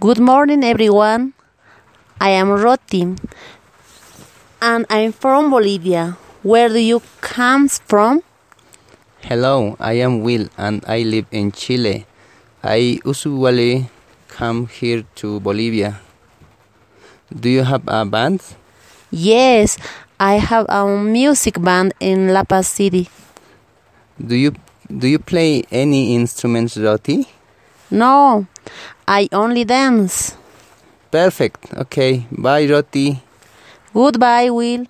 Good morning, everyone. I am Roti, and I'm from Bolivia. Where do you come from? Hello, I am Will and I live in Chile. I usually come here to Bolivia. Do you have a band? Yes, I have a music band in La Paz City. Do you do you play any instruments, Roti? No, I only dance. Perfect. Okay. Bye, Roti. Goodbye, Will.